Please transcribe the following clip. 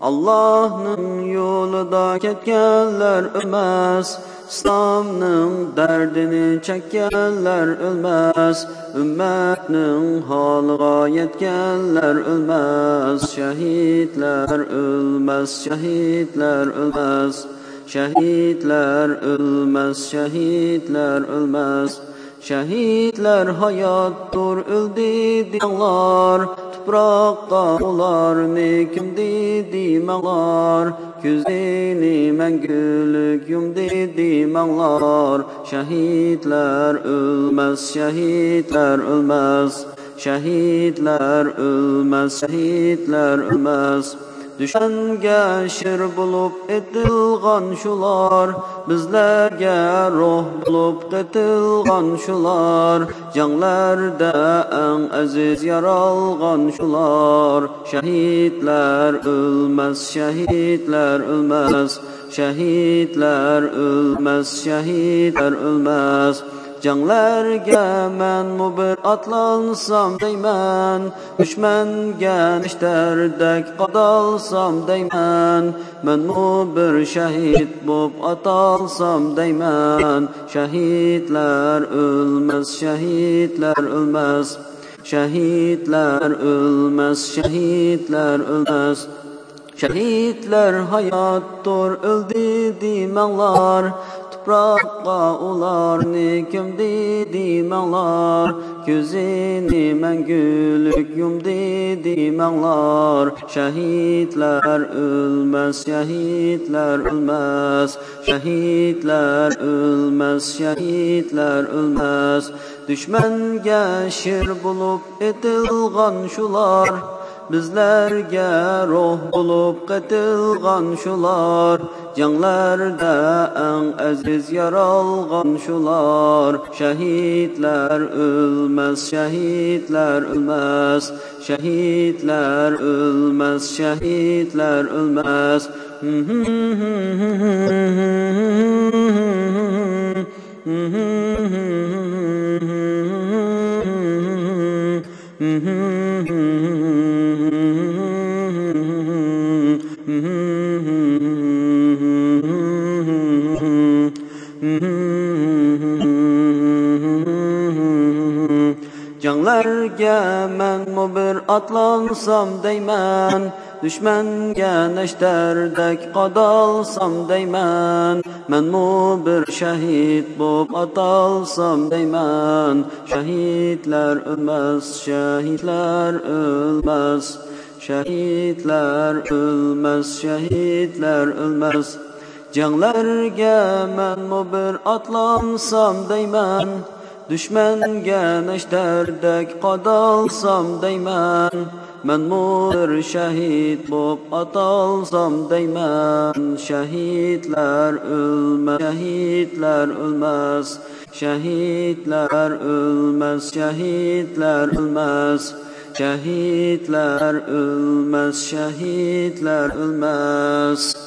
Allah'ın yolunda ketkenler ölmez. İslam'ın derdini çekkenler ölmez. Ümmetinin halığa yetkenler ölmez. Şehitler ölmez, şehitler ölmez. Şehitler ölmez, şehitler ölmez. Şehitler Şəhidlər həyatdır, öldü deyənlər, Tupraqda onlarını kim dedi mənlər, Güzini mən gülük yum dedi mənlər, Şəhidlər ölməz, şəhidlər ölməz, Şəhidlər ölməz, şəhidlər ölməz düşənga şir bulub etilğan şular bizlərgə ruh bulub qetilğan şular canlərdə ən əziz yaralğan şular şəhidlər ölməz şəhidlər ölməz şəhidlər ölməz şəhidlər ölməz, şəhidlər ölməz. Men mu bir atlansam deyman Düşmanga nishtardek qadalsam deyman Men mu bir shahid bo'p atalsam deyman Shahidlar o'lmas, shahidlar o'lmas Shahidlar o'lmas, shahidlar o'lmas Şehitler hayattır öldü dimanglar Toprağa ular ne gömdü dimanglar Gözini mengülük yumdu dimanglar Şehitler ölmez, şehitler ölmez. Şehitler ölmez, şehitler ölmez. Düşmenge şir bulup etilgan şular bizlərgə ruh olub qatılğan şular Canlarda ən əziz yaralğan şular Şəhidlər ölməz, şəhidlər ölməz Şəhidlər ölməz, şəhidlər ölməz Hı-hı-hı-hı-hı Canlarga men mu bir atlansam deyman dushmanga nashtardak qadolsam deyman. Manmu bir shahid bo'p otolsam deyman. Shahidlar o'lmas shahidlar o'lmas. Shahidlar o'lmas shahidlar o'lmas. Janglarga manmu bir otlansam deyman. Düşmanga neşterdek qadalsam deyman Men mur şehit bo'p atalsam deyman Şehitler ölmez, şehitler ölmez. Şehitler ölmez, şehitler ölmez. Şehitler ölmez, şehitler ölmez